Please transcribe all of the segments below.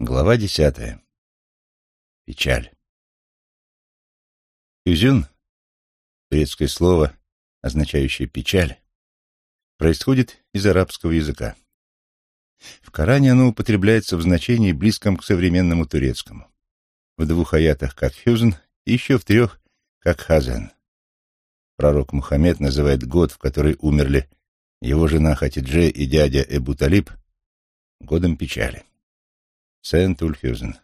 Глава десятая. Печаль. Хюзюн, турецкое слово, означающее «печаль», происходит из арабского языка. В Коране оно употребляется в значении, близком к современному турецкому. В двух аятах как «хюзн» и еще в трех как «хазен». Пророк Мухаммед называет год, в который умерли его жена Хатидже и дядя Эбу Талиб, годом печали. Сент-Ульфюзен.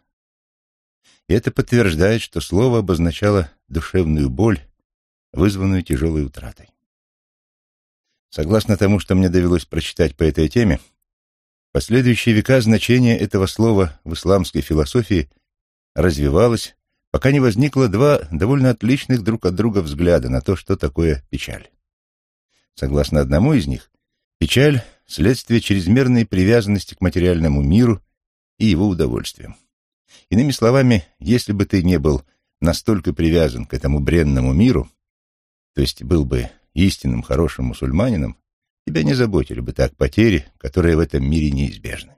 И это подтверждает, что слово обозначало душевную боль, вызванную тяжелой утратой. Согласно тому, что мне довелось прочитать по этой теме, в последующие века значение этого слова в исламской философии развивалось, пока не возникло два довольно отличных друг от друга взгляда на то, что такое печаль. Согласно одному из них, печаль — следствие чрезмерной привязанности к материальному миру и его удовольствием. Иными словами, если бы ты не был настолько привязан к этому бренному миру, то есть был бы истинным хорошим мусульманином, тебя не заботили бы так потери, которые в этом мире неизбежны.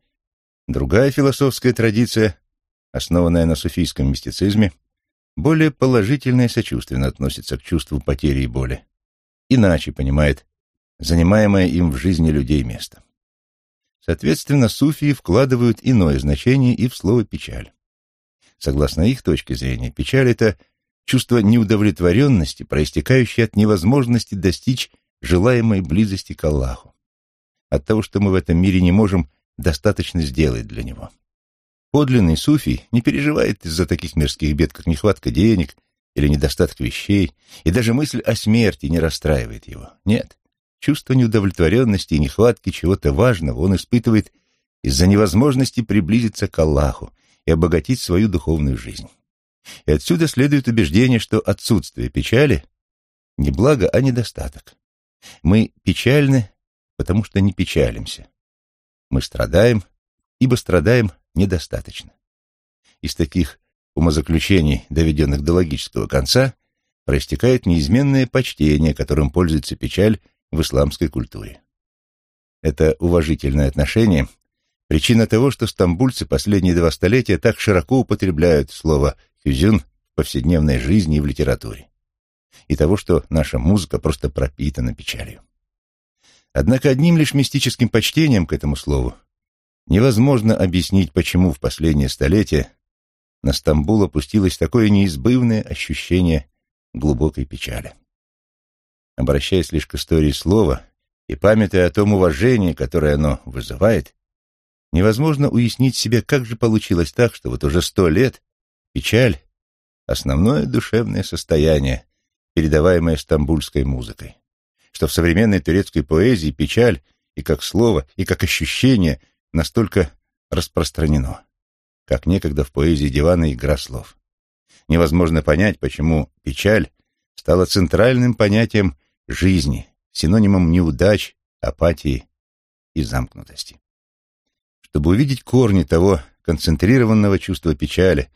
Другая философская традиция, основанная на суфийском мистицизме, более положительно и сочувственно относится к чувству потери и боли, иначе понимает занимаемое им в жизни людей место. Соответственно, суфии вкладывают иное значение и в слово «печаль». Согласно их точке зрения, печаль — это чувство неудовлетворенности, проистекающее от невозможности достичь желаемой близости к Аллаху, от того, что мы в этом мире не можем достаточно сделать для Него. Подлинный суфий не переживает из-за таких мирских бед, как нехватка денег или недостаток вещей, и даже мысль о смерти не расстраивает его. Нет, Чувство неудовлетворенности и нехватки чего-то важного он испытывает из-за невозможности приблизиться к Аллаху и обогатить свою духовную жизнь. И отсюда следует убеждение, что отсутствие печали не благо, а недостаток. Мы печальны, потому что не печалимся. Мы страдаем, ибо страдаем недостаточно. Из таких умозаключений, доведенных до логического конца, проистекает неизменное почтение, которым пользуется печаль в исламской культуре. Это уважительное отношение – причина того, что стамбульцы последние два столетия так широко употребляют слово «хюзюн» в повседневной жизни и в литературе, и того, что наша музыка просто пропитана печалью. Однако одним лишь мистическим почтением к этому слову невозможно объяснить, почему в последнее столетие на Стамбул опустилось такое неизбывное ощущение глубокой печали обращаясь лишь к истории слова и памятуя о том уважении, которое оно вызывает, невозможно уяснить себе, как же получилось так, что вот уже сто лет печаль — основное душевное состояние, передаваемое стамбульской музыкой, что в современной турецкой поэзии печаль и как слово, и как ощущение настолько распространено, как некогда в поэзии дивана игра слов. Невозможно понять, почему печаль стала центральным понятием жизни, синонимом неудач, апатии и замкнутости. Чтобы увидеть корни того концентрированного чувства печали,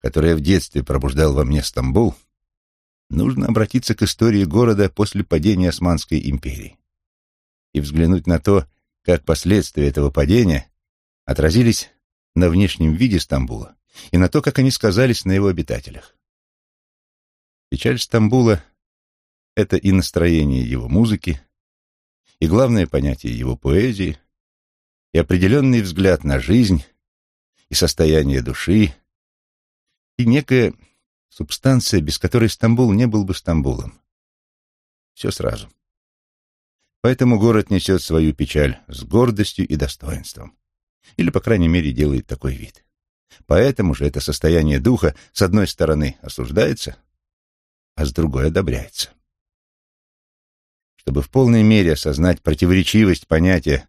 которое в детстве пробуждал во мне Стамбул, нужно обратиться к истории города после падения Османской империи и взглянуть на то, как последствия этого падения отразились на внешнем виде Стамбула и на то, как они сказались на его обитателях. Печаль Стамбула это и настроение его музыки, и главное понятие его поэзии, и определенный взгляд на жизнь, и состояние души, и некая субстанция, без которой Стамбул не был бы Стамбулом. Все сразу. Поэтому город несет свою печаль с гордостью и достоинством. Или, по крайней мере, делает такой вид. Поэтому же это состояние духа с одной стороны осуждается, а с другой одобряется. Чтобы в полной мере осознать противоречивость понятия,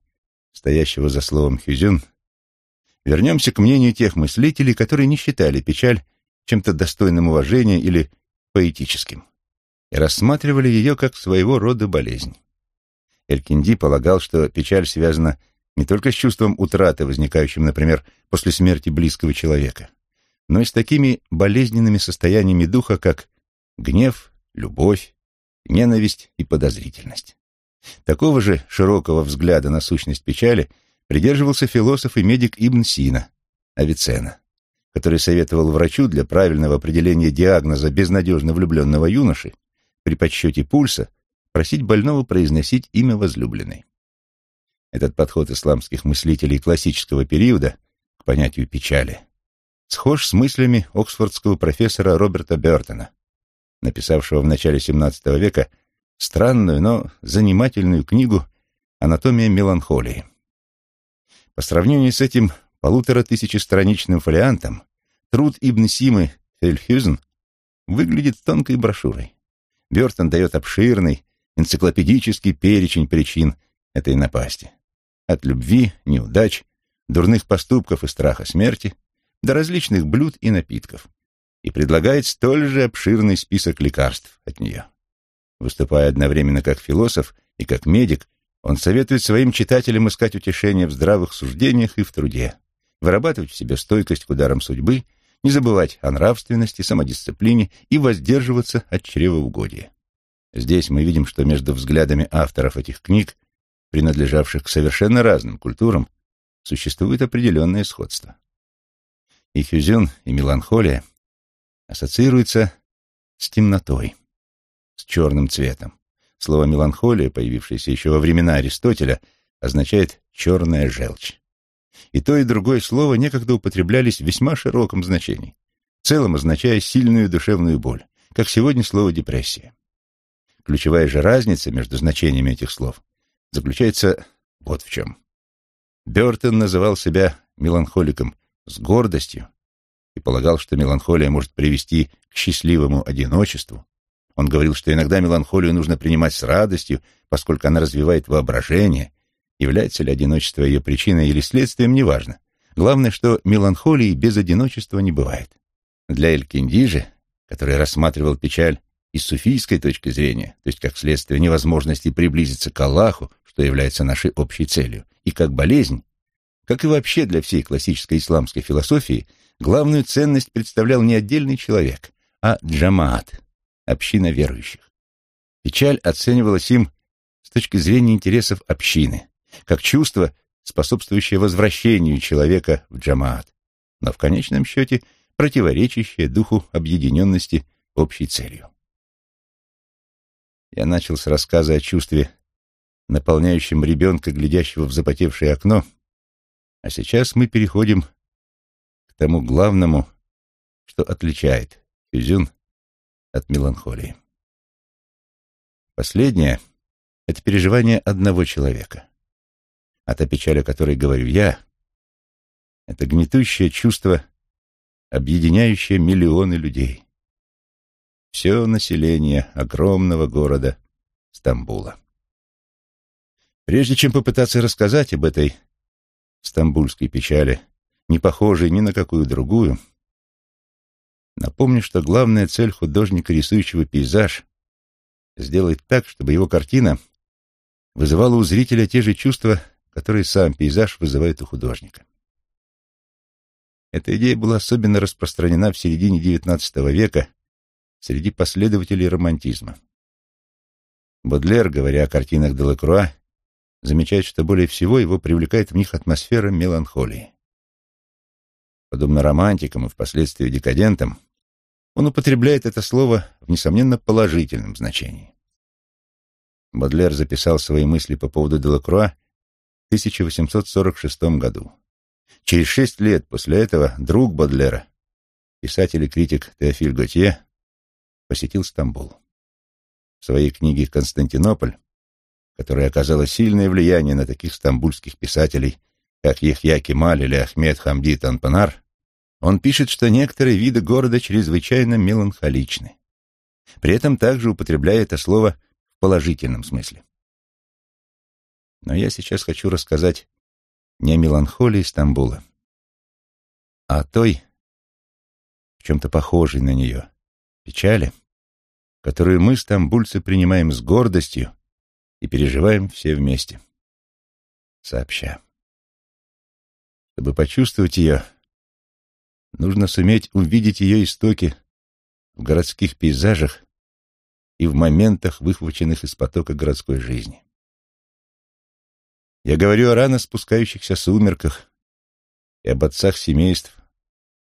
стоящего за словом «хюзюн», вернемся к мнению тех мыслителей, которые не считали печаль чем-то достойным уважения или поэтическим, и рассматривали ее как своего рода болезнь. Элькинди полагал, что печаль связана не только с чувством утраты, возникающим, например, после смерти близкого человека, но и с такими болезненными состояниями духа, как гнев, любовь, ненависть и подозрительность. Такого же широкого взгляда на сущность печали придерживался философ и медик Ибн Сина, Авиценна, который советовал врачу для правильного определения диагноза безнадежно влюбленного юноши при подсчете пульса просить больного произносить имя возлюбленной. Этот подход исламских мыслителей классического периода к понятию печали схож с мыслями оксфордского профессора Роберта Бертона, написавшего в начале XVII века странную, но занимательную книгу «Анатомия меланхолии». По сравнению с этим полутора тысячестраничным фолиантом, труд Ибн Симы Фельхюзен выглядит тонкой брошюрой. Бертон дает обширный, энциклопедический перечень причин этой напасти. От любви, неудач, дурных поступков и страха смерти до различных блюд и напитков и предлагает столь же обширный список лекарств от нее. Выступая одновременно как философ и как медик, он советует своим читателям искать утешение в здравых суждениях и в труде, вырабатывать в себе стойкость к ударам судьбы, не забывать о нравственности, самодисциплине и воздерживаться от чревоугодия. Здесь мы видим, что между взглядами авторов этих книг, принадлежавших к совершенно разным культурам, существует определенное сходство. И хюзюн, и меланхолия ассоциируются с темнотой, с черным цветом. Слово «меланхолия», появившееся еще во времена Аристотеля, означает «черная желчь». И то, и другое слово некогда употреблялись в весьма широком значении, в целом означая сильную душевную боль, как сегодня слово «депрессия». Ключевая же разница между значениями этих слов заключается вот в чем. Бертон называл себя меланхоликом с гордостью и полагал, что меланхолия может привести к счастливому одиночеству, он говорил, что иногда меланхолию нужно принимать с радостью, поскольку она развивает воображение. Является ли одиночество ее причиной или следствием, неважно. Главное, что меланхолии без одиночества не бывает. Для Эль-Кинди же, который рассматривал печаль из суфийской точки зрения, то есть как следствие невозможности приблизиться к Аллаху, что является нашей общей целью, и как болезнь, как и вообще для всей классической исламской философии, главную ценность представлял не отдельный человек, а джамаат, община верующих. Печаль оценивалась им с точки зрения интересов общины, как чувство, способствующее возвращению человека в джамаат, но в конечном счете противоречащее духу объединенности общей целью. Я начал с рассказа о чувстве, наполняющем ребенка, глядящего в запотевшее окно, а сейчас мы переходим к тому главному, что отличает Фюзюн от меланхолии. Последнее — это переживание одного человека. А та печаль, о которой говорю я, — это гнетущее чувство, объединяющее миллионы людей. Все население огромного города Стамбула. Прежде чем попытаться рассказать об этой стамбульской печали, не похожей ни на какую другую, — Напомню, что главная цель художника, рисующего пейзаж, сделать так, чтобы его картина вызывала у зрителя те же чувства, которые сам пейзаж вызывает у художника. Эта идея была особенно распространена в середине XIX века среди последователей романтизма. Бодлер, говоря о картинах Делакруа, замечает, что более всего его привлекает в них атмосфера меланхолии. Подобно романтикам и впоследствии декадентам, он употребляет это слово в несомненно положительном значении. Бодлер записал свои мысли по поводу Делакруа в 1846 году. Через шесть лет после этого друг Бодлера, писатель и критик Теофиль Готье, посетил Стамбул. В своей книге «Константинополь», которая оказала сильное влияние на таких стамбульских писателей, как Яхья Кемаль или Ахмед Хамди Танпанар, он пишет, что некоторые виды города чрезвычайно меланхоличны. При этом также употребляя это слово в положительном смысле. Но я сейчас хочу рассказать не о меланхолии Стамбула, а о той, в чем-то похожей на нее, печали, которую мы, стамбульцы, принимаем с гордостью и переживаем все вместе, сообща. Чтобы почувствовать ее, Нужно суметь увидеть ее истоки в городских пейзажах и в моментах, выхваченных из потока городской жизни. Я говорю о рано спускающихся сумерках, и об отцах семейств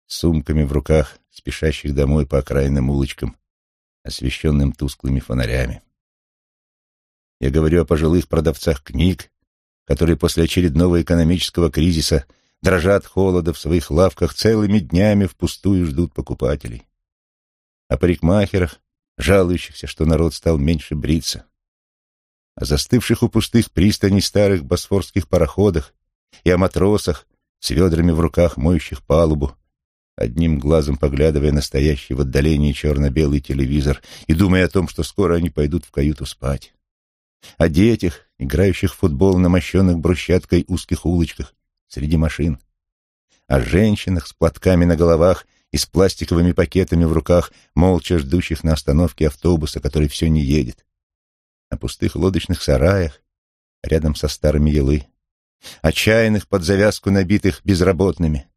с сумками в руках, спешащих домой по окраинным улочкам, освещенным тусклыми фонарями. Я говорю о пожилых продавцах книг, которые после очередного экономического кризиса дрожат холода в своих лавках целыми днями впустую ждут покупателей. О парикмахерах, жалующихся, что народ стал меньше бриться. О застывших у пустых пристаней старых босфорских пароходах и о матросах с ведрами в руках, моющих палубу, одним глазом поглядывая на стоящий в отдалении черно-белый телевизор и думая о том, что скоро они пойдут в каюту спать о детях, играющих в футбол на мощенных брусчаткой узких улочках среди машин, о женщинах с платками на головах и с пластиковыми пакетами в руках, молча ждущих на остановке автобуса, который все не едет, о пустых лодочных сараях рядом со старыми елы, о чайных под завязку набитых безработными,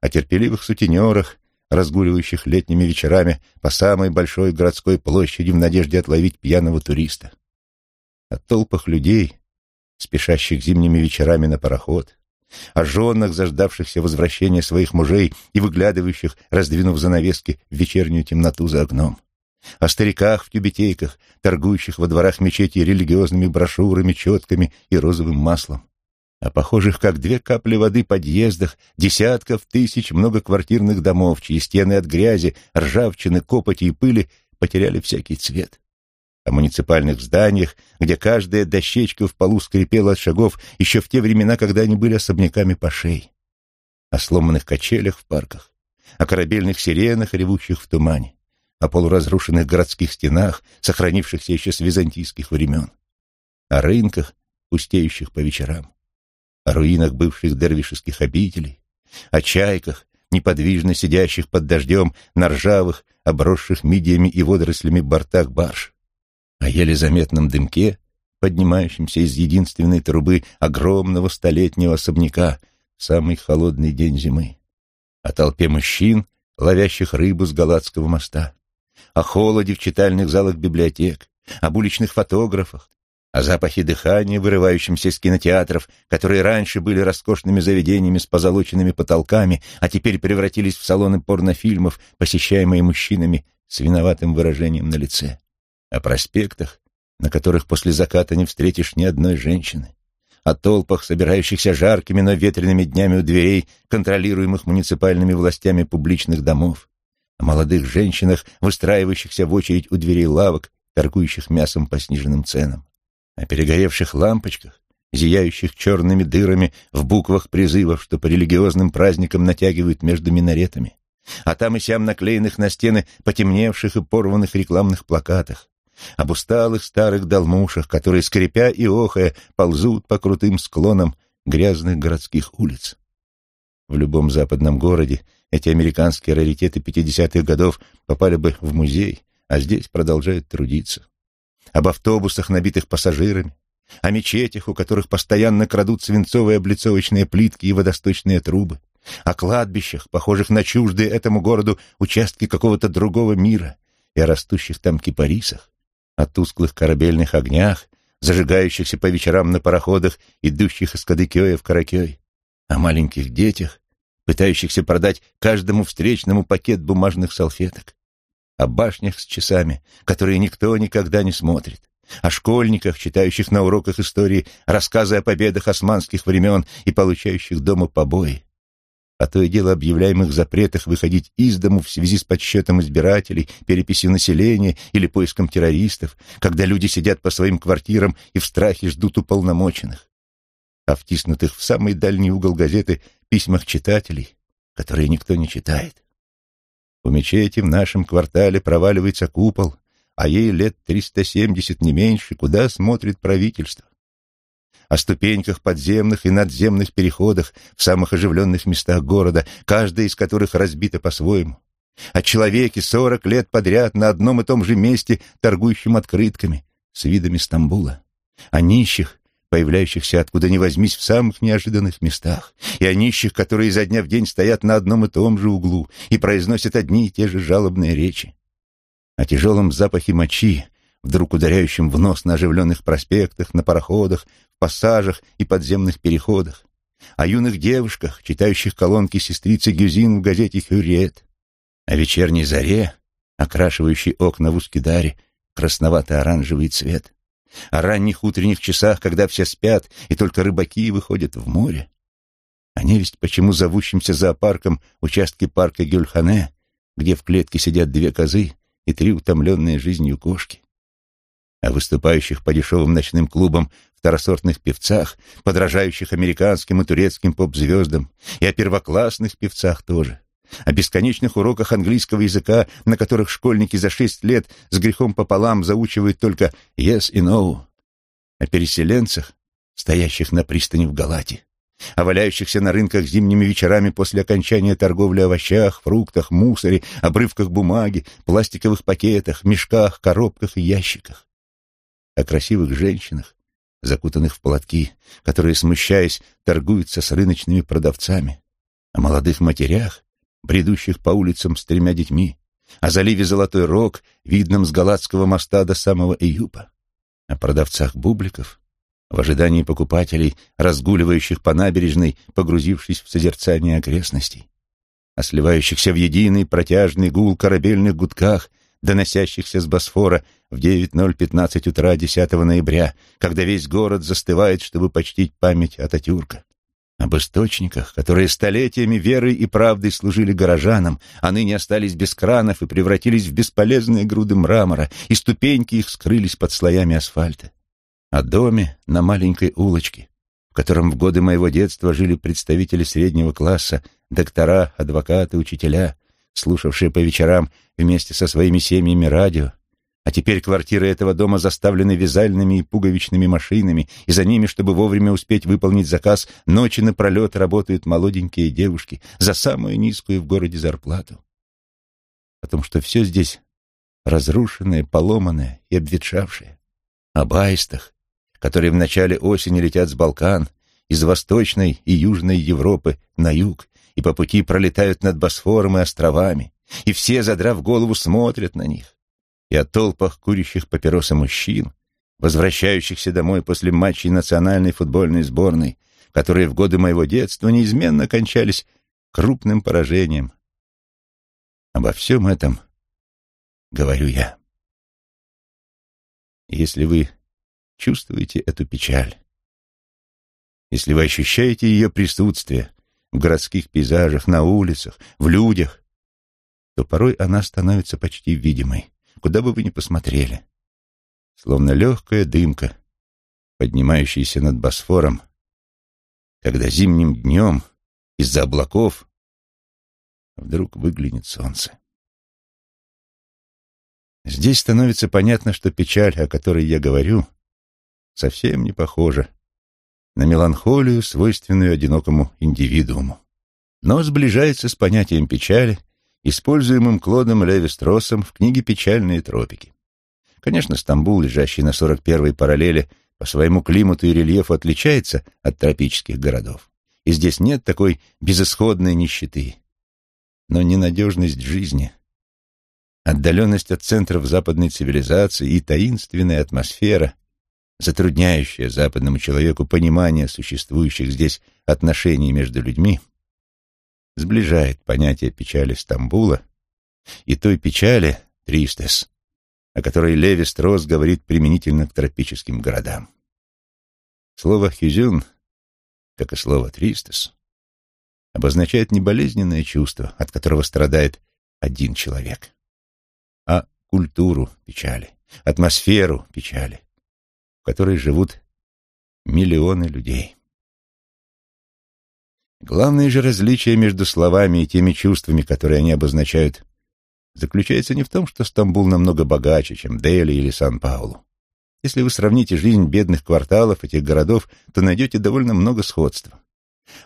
о терпеливых сутенерах, разгуливающих летними вечерами по самой большой городской площади в надежде отловить пьяного туриста. О толпах людей, спешащих зимними вечерами на пароход, о женах, заждавшихся возвращения своих мужей и выглядывающих, раздвинув занавески, в вечернюю темноту за окном, о стариках в тюбетейках, торгующих во дворах мечети религиозными брошюрами, четками и розовым маслом, о похожих, как две капли воды, подъездах десятков тысяч многоквартирных домов, чьи стены от грязи, ржавчины, копоти и пыли потеряли всякий цвет о муниципальных зданиях, где каждая дощечка в полу скрипела от шагов еще в те времена, когда они были особняками пошей, о сломанных качелях в парках, о корабельных сиренах, ревущих в тумане, о полуразрушенных городских стенах, сохранившихся еще с византийских времен, о рынках, пустеющих по вечерам, о руинах бывших дервишеских обителей, о чайках, неподвижно сидящих под дождем на ржавых, обросших мидиями и водорослями бортах барж, о еле заметном дымке, поднимающемся из единственной трубы огромного столетнего особняка в самый холодный день зимы, о толпе мужчин, ловящих рыбу с Галатского моста, о холоде в читальных залах библиотек, об уличных фотографах, о запахе дыхания, вырывающемся из кинотеатров, которые раньше были роскошными заведениями с позолоченными потолками, а теперь превратились в салоны порнофильмов, посещаемые мужчинами с виноватым выражением на лице о проспектах, на которых после заката не встретишь ни одной женщины, о толпах, собирающихся жаркими, но ветреными днями у дверей, контролируемых муниципальными властями публичных домов, о молодых женщинах, выстраивающихся в очередь у дверей лавок, торгующих мясом по сниженным ценам, о перегоревших лампочках, зияющих черными дырами в буквах призывов, что по религиозным праздникам натягивают между минаретами, а там и сям наклеенных на стены потемневших и порванных рекламных плакатах, об усталых старых долмушах, которые, скрипя и охая, ползут по крутым склонам грязных городских улиц. В любом западном городе эти американские раритеты 50-х годов попали бы в музей, а здесь продолжают трудиться. Об автобусах, набитых пассажирами, о мечетях, у которых постоянно крадут свинцовые облицовочные плитки и водосточные трубы, о кладбищах, похожих на чуждые этому городу участки какого-то другого мира, и о растущих там кипарисах, о тусклых корабельных огнях, зажигающихся по вечерам на пароходах, идущих из Кадыкёя в Каракёй, о маленьких детях, пытающихся продать каждому встречному пакет бумажных салфеток, о башнях с часами, которые никто никогда не смотрит, о школьниках, читающих на уроках истории рассказы о победах османских времен и получающих дома побои, а то и дело объявляемых запретах выходить из дому в связи с подсчетом избирателей, переписью населения или поиском террористов, когда люди сидят по своим квартирам и в страхе ждут уполномоченных, а втиснутых в самый дальний угол газеты письмах читателей, которые никто не читает. У мечети в нашем квартале проваливается купол, а ей лет 370 не меньше, куда смотрит правительство о ступеньках подземных и надземных переходах в самых оживленных местах города, каждая из которых разбита по-своему, о человеке сорок лет подряд на одном и том же месте, торгующем открытками, с видами Стамбула, о нищих, появляющихся откуда ни возьмись в самых неожиданных местах, и о нищих, которые изо дня в день стоят на одном и том же углу и произносят одни и те же жалобные речи, о тяжелом запахе мочи, вдруг ударяющем в нос на оживленных проспектах, на пароходах, в пассажах и подземных переходах, о юных девушках, читающих колонки сестрицы Гюзин в газете «Хюрриет», о вечерней заре, окрашивающей окна в Ускидаре красновато-оранжевый цвет, о ранних утренних часах, когда все спят, и только рыбаки выходят в море, о невесть почему зовущимся зоопарком участке парка Гюльхане, где в клетке сидят две козы и три утомленные жизнью кошки, о выступающих по дешевым ночным клубам второсортных певцах, подражающих американским и турецким поп-звездам, и о первоклассных певцах тоже, о бесконечных уроках английского языка, на которых школьники за шесть лет с грехом пополам заучивают только «yes» и «no», о переселенцах, стоящих на пристани в Галате, о валяющихся на рынках зимними вечерами после окончания торговли овощах, фруктах, мусоре, обрывках бумаги, пластиковых пакетах, мешках, коробках и ящиках, о красивых женщинах, закутанных в платки, которые, смущаясь, торгуются с рыночными продавцами, о молодых матерях, бредущих по улицам с тремя детьми, о заливе Золотой Рог, видном с Галатского моста до самого Июпа, о продавцах бубликов, в ожидании покупателей, разгуливающих по набережной, погрузившись в созерцание окрестностей, о сливающихся в единый протяжный гул корабельных гудках, доносящихся с Босфора в 9.015 утра 10 ноября, когда весь город застывает, чтобы почтить память Ататюрка. Об источниках, которые столетиями верой и правдой служили горожанам, а ныне остались без кранов и превратились в бесполезные груды мрамора, и ступеньки их скрылись под слоями асфальта. О доме на маленькой улочке, в котором в годы моего детства жили представители среднего класса, доктора, адвокаты, учителя, слушавшие по вечерам вместе со своими семьями радио, а теперь квартиры этого дома заставлены вязальными и пуговичными машинами, и за ними, чтобы вовремя успеть выполнить заказ, ночи напролет работают молоденькие девушки за самую низкую в городе зарплату. Потому что все здесь разрушенное, поломанное и обветшавшее. Об аистах, которые в начале осени летят с Балкан, из Восточной и Южной Европы на юг, и по пути пролетают над Босфором и островами, и все, задрав голову, смотрят на них и о толпах курящих папиросы мужчин, возвращающихся домой после матчей национальной футбольной сборной, которые в годы моего детства неизменно кончались крупным поражением. Обо всем этом говорю я. Если вы чувствуете эту печаль, если вы ощущаете ее присутствие в городских пейзажах, на улицах, в людях, то порой она становится почти видимой куда бы вы ни посмотрели. Словно легкая дымка, поднимающаяся над Босфором, когда зимним днем из-за облаков вдруг выглянет солнце. Здесь становится понятно, что печаль, о которой я говорю, совсем не похожа на меланхолию, свойственную одинокому индивидууму, но сближается с понятием печали, используемым Клодом Леви-Строссом в книге «Печальные тропики». Конечно, Стамбул, лежащий на 41-й параллели, по своему климату и рельефу отличается от тропических городов. И здесь нет такой безысходной нищеты. Но ненадежность жизни, отдаленность от центров западной цивилизации и таинственная атмосфера, затрудняющая западному человеку понимание существующих здесь отношений между людьми — сближает понятие печали Стамбула и той печали, Тристес, о которой Леви Строс говорит применительно к тропическим городам. Слово «хюзюн», как и слово «тристес», обозначает не болезненное чувство, от которого страдает один человек, а культуру печали, атмосферу печали, которой живут миллионы людей. Главное же различие между словами и теми чувствами, которые они обозначают, заключается не в том, что Стамбул намного богаче, чем Дели или Сан-Паулу. Если вы сравните жизнь бедных кварталов этих городов, то найдете довольно много сходства.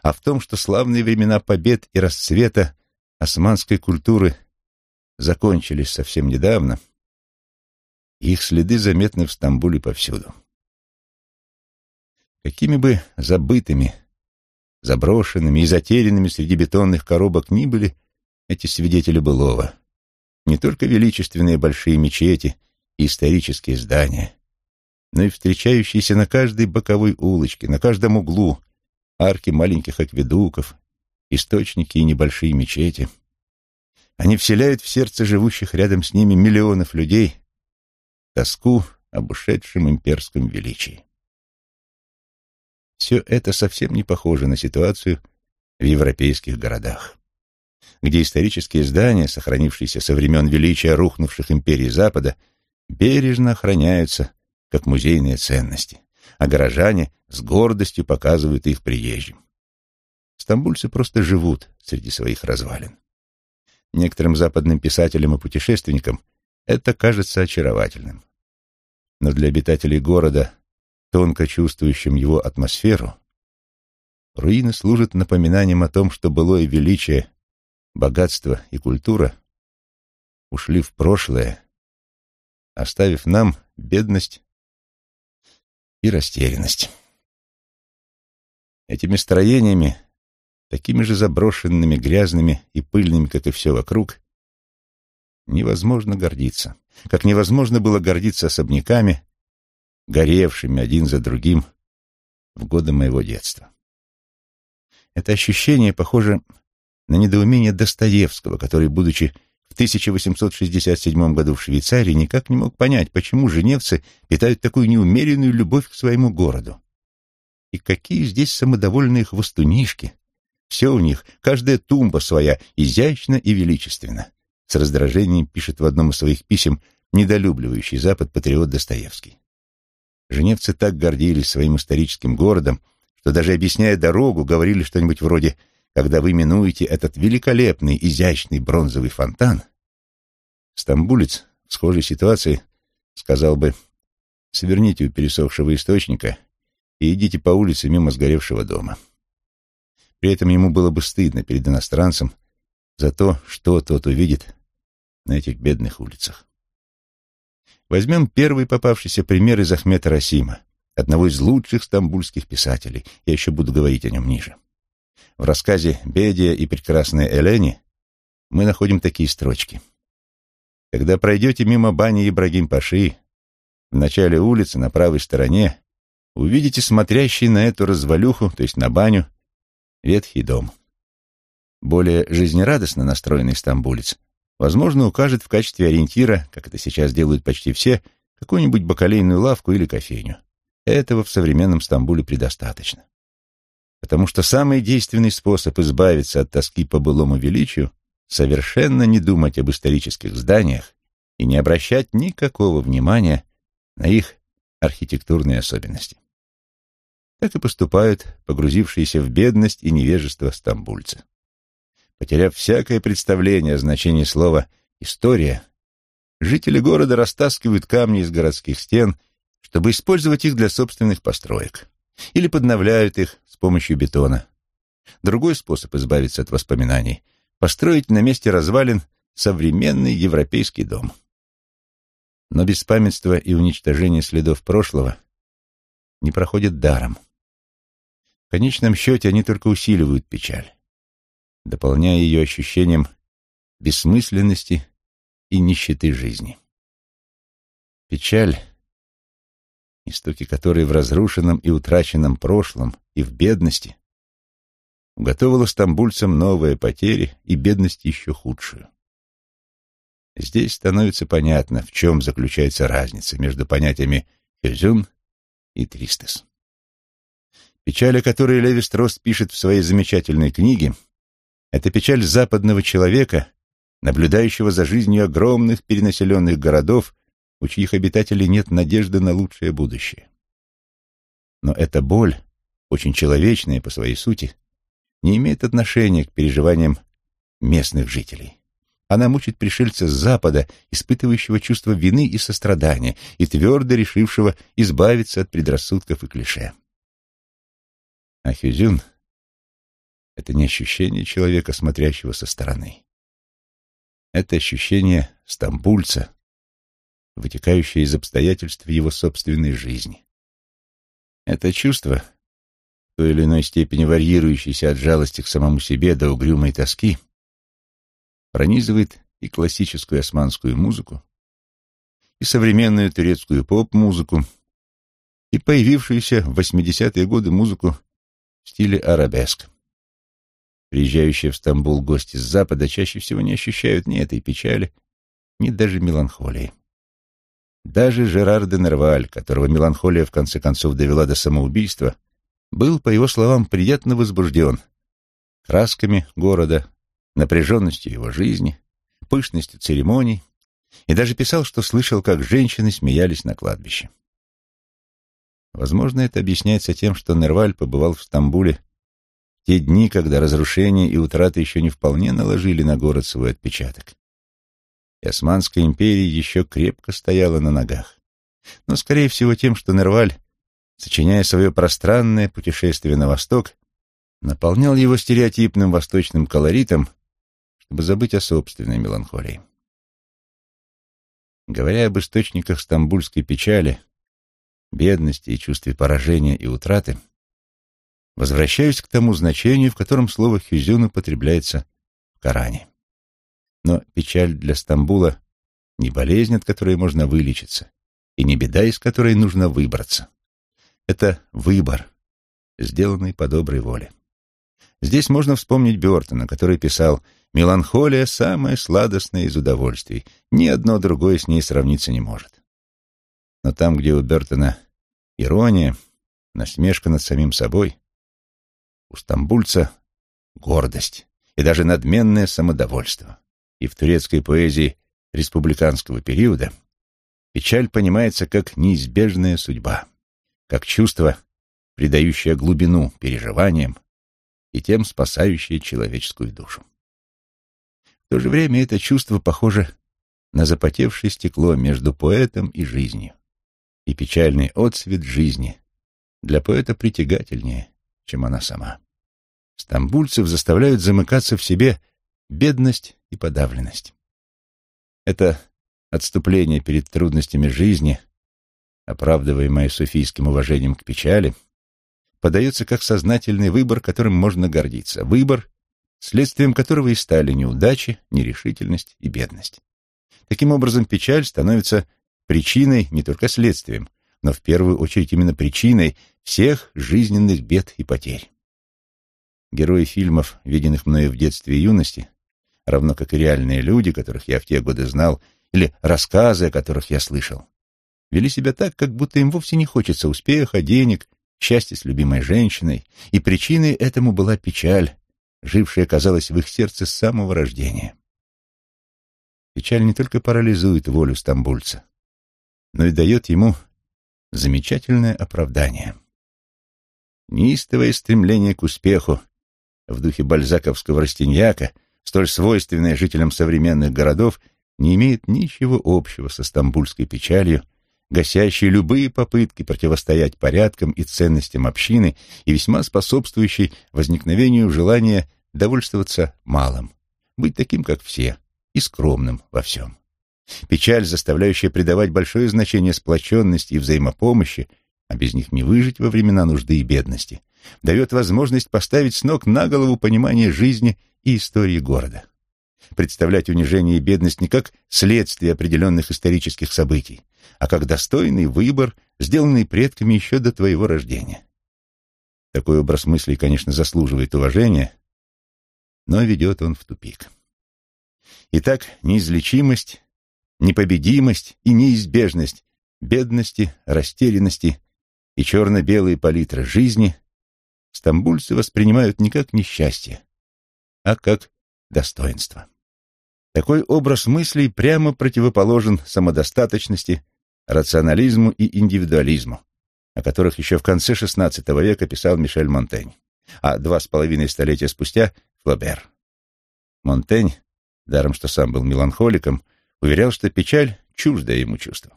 А в том, что славные времена побед и расцвета османской культуры закончились совсем недавно, их следы заметны в Стамбуле повсюду. Какими бы забытыми заброшенными и затерянными среди бетонных коробок ни были эти свидетели былого. Не только величественные большие мечети и исторические здания, но и встречающиеся на каждой боковой улочке, на каждом углу, арки маленьких акведуков, источники и небольшие мечети. Они вселяют в сердце живущих рядом с ними миллионов людей тоску об ушедшем имперском величии. Все это совсем не похоже на ситуацию в европейских городах, где исторические здания, сохранившиеся со времен величия рухнувших империй Запада, бережно охраняются как музейные ценности, а горожане с гордостью показывают их приезжим. Стамбульцы просто живут среди своих развалин. Некоторым западным писателям и путешественникам это кажется очаровательным. Но для обитателей города, тонко чувствующим его атмосферу, руины служат напоминанием о том, что былое величие, богатство и культура ушли в прошлое, оставив нам бедность и растерянность. Этими строениями, такими же заброшенными, грязными и пыльными, как и все вокруг, невозможно гордиться. Как невозможно было гордиться особняками, горевшими один за другим в годы моего детства. Это ощущение похоже на недоумение Достоевского, который, будучи в 1867 году в Швейцарии, никак не мог понять, почему женевцы питают такую неумеренную любовь к своему городу. И какие здесь самодовольные хвостунишки. Все у них, каждая тумба своя, изящна и величественна. С раздражением пишет в одном из своих писем недолюбливающий Запад патриот Достоевский. Женевцы так гордились своим историческим городом, что даже объясняя дорогу, говорили что-нибудь вроде «Когда вы минуете этот великолепный, изящный бронзовый фонтан», стамбулец в схожей ситуации сказал бы «Сверните у пересохшего источника и идите по улице мимо сгоревшего дома». При этом ему было бы стыдно перед иностранцем за то, что тот увидит на этих бедных улицах. Возьмем первый попавшийся пример из Ахмета Расима, одного из лучших стамбульских писателей. Я еще буду говорить о нем ниже. В рассказе «Бедия и прекрасная Элени» мы находим такие строчки. Когда пройдете мимо бани Ибрагим Паши, в начале улицы на правой стороне увидите смотрящий на эту развалюху, то есть на баню, ветхий дом. Более жизнерадостно настроенный стамбулец возможно, укажет в качестве ориентира, как это сейчас делают почти все, какую-нибудь бакалейную лавку или кофейню. Этого в современном Стамбуле предостаточно. Потому что самый действенный способ избавиться от тоски по былому величию — совершенно не думать об исторических зданиях и не обращать никакого внимания на их архитектурные особенности. Так и поступают погрузившиеся в бедность и невежество стамбульцы. Потеряв всякое представление о значении слова «история», жители города растаскивают камни из городских стен, чтобы использовать их для собственных построек, или подновляют их с помощью бетона. Другой способ избавиться от воспоминаний — построить на месте развалин современный европейский дом. Но беспамятство и уничтожение следов прошлого не проходят даром. В конечном счете они только усиливают печаль дополняя ее ощущением бессмысленности и нищеты жизни. Печаль, истоки которой в разрушенном и утраченном прошлом и в бедности, уготовила стамбульцам новые потери и бедность еще худшую. Здесь становится понятно, в чем заключается разница между понятиями «хюзюн» и «тристес». Печаль, о которой Леви Строс пишет в своей замечательной книге — это печаль западного человека, наблюдающего за жизнью огромных перенаселенных городов, у чьих обитателей нет надежды на лучшее будущее. Но эта боль, очень человечная по своей сути, не имеет отношения к переживаниям местных жителей. Она мучит пришельца с Запада, испытывающего чувство вины и сострадания, и твердо решившего избавиться от предрассудков и клише. А Хюзюн это не ощущение человека, смотрящего со стороны. Это ощущение стамбульца, вытекающее из обстоятельств его собственной жизни. Это чувство, в той или иной степени варьирующееся от жалости к самому себе до угрюмой тоски, пронизывает и классическую османскую музыку, и современную турецкую поп-музыку, и появившуюся в 80-е годы музыку в стиле арабеск. Приезжающие в Стамбул гости с Запада чаще всего не ощущают ни этой печали, ни даже меланхолии. Даже Жерар де Нерваль, которого меланхолия в конце концов довела до самоубийства, был, по его словам, приятно возбужден красками города, напряженностью его жизни, пышностью церемоний и даже писал, что слышал, как женщины смеялись на кладбище. Возможно, это объясняется тем, что Нерваль побывал в Стамбуле те дни, когда разрушения и утраты еще не вполне наложили на город свой отпечаток. И Османская империя еще крепко стояла на ногах. Но, скорее всего, тем, что Нерваль, сочиняя свое пространное путешествие на восток, наполнял его стереотипным восточным колоритом, чтобы забыть о собственной меланхолии. Говоря об источниках стамбульской печали, бедности и чувстве поражения и утраты, возвращаюсь к тому значению, в котором слово «хюзюн» употребляется в Коране. Но печаль для Стамбула не болезнь, от которой можно вылечиться, и не беда, из которой нужно выбраться. Это выбор, сделанный по доброй воле. Здесь можно вспомнить Бертона, который писал «Меланхолия — самая сладостная из удовольствий, ни одно другое с ней сравниться не может». Но там, где у Бертона ирония, насмешка над самим собой, у стамбульца гордость и даже надменное самодовольство. И в турецкой поэзии республиканского периода печаль понимается как неизбежная судьба, как чувство, придающее глубину переживаниям и тем спасающее человеческую душу. В то же время это чувство похоже на запотевшее стекло между поэтом и жизнью, и печальный отсвет жизни для поэта притягательнее, чем она сама. Стамбульцев заставляют замыкаться в себе бедность и подавленность. Это отступление перед трудностями жизни, оправдываемое суфийским уважением к печали, подается как сознательный выбор, которым можно гордиться. Выбор, следствием которого и стали неудачи, нерешительность и бедность. Таким образом, печаль становится причиной, не только следствием, но в первую очередь именно причиной всех жизненных бед и потерь. Герои фильмов, виденных мною в детстве и юности, равно как и реальные люди, которых я в те годы знал, или рассказы, о которых я слышал, вели себя так, как будто им вовсе не хочется успеха, денег, счастья с любимой женщиной, и причиной этому была печаль, жившая, казалось, в их сердце с самого рождения. Печаль не только парализует волю стамбульца, но и дает ему замечательное оправдание. Неистовое стремление к успеху в духе бальзаковского растиньяка, столь свойственное жителям современных городов, не имеет ничего общего со стамбульской печалью, гасящей любые попытки противостоять порядкам и ценностям общины и весьма способствующей возникновению желания довольствоваться малым, быть таким, как все, и скромным во всем. Печаль, заставляющая придавать большое значение сплоченности и взаимопомощи, а без них не выжить во времена нужды и бедности, дает возможность поставить с ног на голову понимание жизни и истории города. Представлять унижение и бедность не как следствие определенных исторических событий, а как достойный выбор, сделанный предками еще до твоего рождения. Такой образ мыслей, конечно, заслуживает уважения, но ведет он в тупик. Итак, неизлечимость, непобедимость и неизбежность бедности, растерянности и черно-белые палитры жизни стамбульцы воспринимают не как несчастье, а как достоинство. Такой образ мыслей прямо противоположен самодостаточности, рационализму и индивидуализму, о которых еще в конце XVI века писал Мишель Монтень, а два с половиной столетия спустя — Флобер. Монтень, даром что сам был меланхоликом, уверял, что печаль — чуждое ему чувство.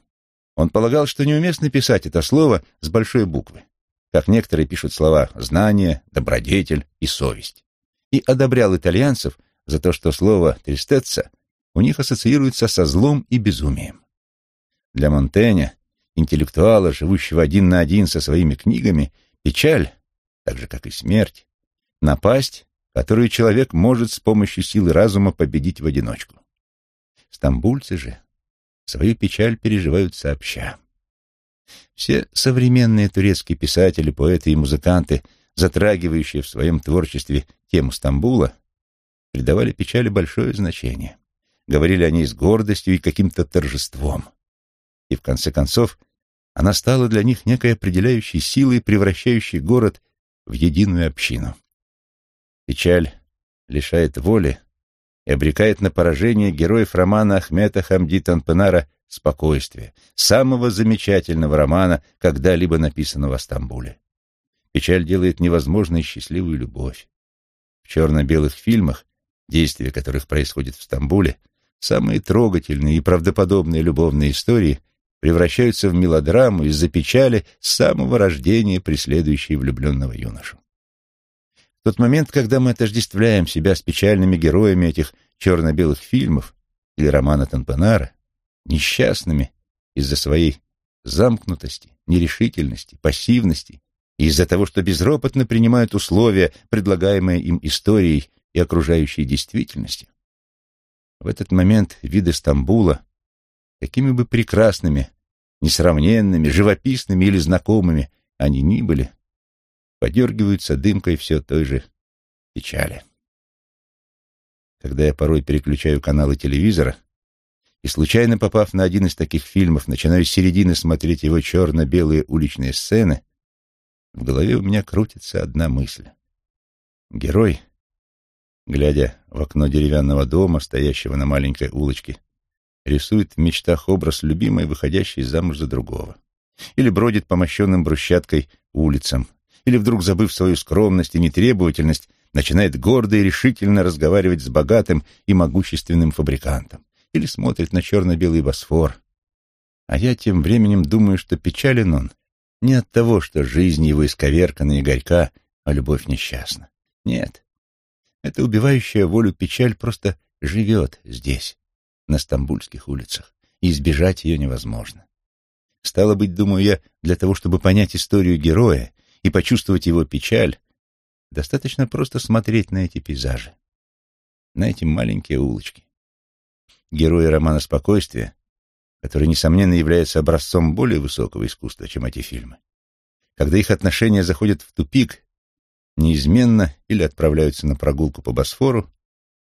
Он полагал, что неуместно писать это слово с большой буквы, как некоторые пишут слова «знание», «добродетель» и «совесть», и одобрял итальянцев за то, что слово «тристеца» у них ассоциируется со злом и безумием. Для Монтэня, интеллектуала, живущего один на один со своими книгами, печаль, так же, как и смерть, напасть, которую человек может с помощью силы разума победить в одиночку. Стамбульцы же свою печаль переживают сообща. Все современные турецкие писатели, поэты и музыканты затрагивающие в своем творчестве тему Стамбула, придавали печали большое значение. Говорили о ней с гордостью и каким-то торжеством. И в конце концов она стала для них некой определяющей силой, превращающей город в единую общину. Печаль лишает воли и обрекает на поражение героев романа Ахмета Хамди Танпенара «Спокойствие», самого замечательного романа, когда-либо написанного в Стамбуле. Печаль делает невозможной счастливую любовь. В черно-белых фильмах, действия которых происходит в Стамбуле, самые трогательные и правдоподобные любовные истории превращаются в мелодраму из-за печали с самого рождения преследующей влюбленного юношу. Тот момент, когда мы отождествляем себя с печальными героями этих черно-белых фильмов или романа Танпанара, несчастными из-за своей замкнутости, нерешительности, пассивности и из-за того, что безропотно принимают условия, предлагаемые им историей и окружающей действительностью, в этот момент виды Стамбула, какими бы прекрасными, несравненными, живописными или знакомыми они ни были, подергиваются дымкой все той же печали. Когда я порой переключаю каналы телевизора и, случайно попав на один из таких фильмов, начинаю с середины смотреть его черно-белые уличные сцены, в голове у меня крутится одна мысль. Герой, глядя в окно деревянного дома, стоящего на маленькой улочке, рисует в мечтах образ любимой, выходящей замуж за другого. Или бродит по мощенным брусчаткой улицам, или вдруг, забыв свою скромность и нетребовательность, начинает гордо и решительно разговаривать с богатым и могущественным фабрикантом, или смотрит на черно-белый Босфор. А я тем временем думаю, что печален он не от того, что жизнь его исковеркана и горька, а любовь несчастна. Нет, эта убивающая волю печаль просто живет здесь, на стамбульских улицах, и избежать ее невозможно. Стало быть, думаю я, для того, чтобы понять историю героя и почувствовать его печаль, достаточно просто смотреть на эти пейзажи, на эти маленькие улочки. Герои романа «Спокойствие», который, несомненно, является образцом более высокого искусства, чем эти фильмы, когда их отношения заходят в тупик, неизменно или отправляются на прогулку по Босфору,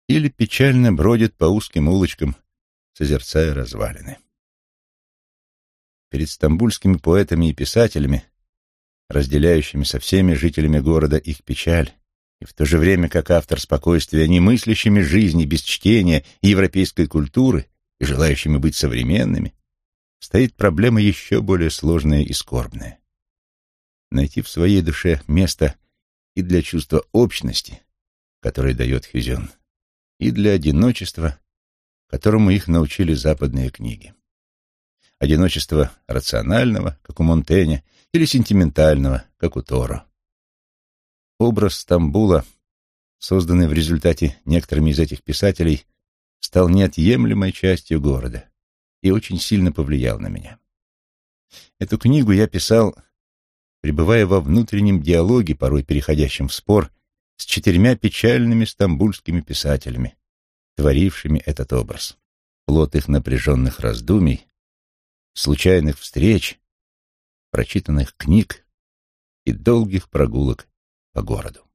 или печально бродят по узким улочкам, созерцая развалины. Перед стамбульскими поэтами и писателями разделяющими со всеми жителями города их печаль, и в то же время, как автор спокойствия, не мыслящими жизни без чтения европейской культуры и желающими быть современными, стоит проблема еще более сложная и скорбная. Найти в своей душе место и для чувства общности, которое дает Хюзен, и для одиночества, которому их научили западные книги. Одиночество рационального, как у Монтэня, или сентиментального, как у Торо. Образ Стамбула, созданный в результате некоторыми из этих писателей, стал неотъемлемой частью города и очень сильно повлиял на меня. Эту книгу я писал, пребывая во внутреннем диалоге, порой переходящем в спор, с четырьмя печальными стамбульскими писателями, творившими этот образ. Плод их напряженных раздумий, случайных встреч прочитанных книг и долгих прогулок по городу.